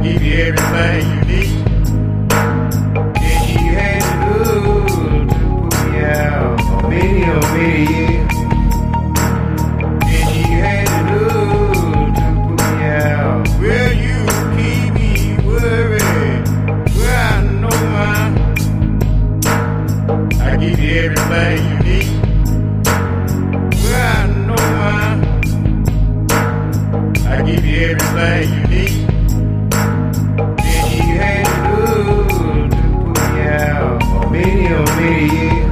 Give you everything you need. Then you had to do to put me out. Oh, many see.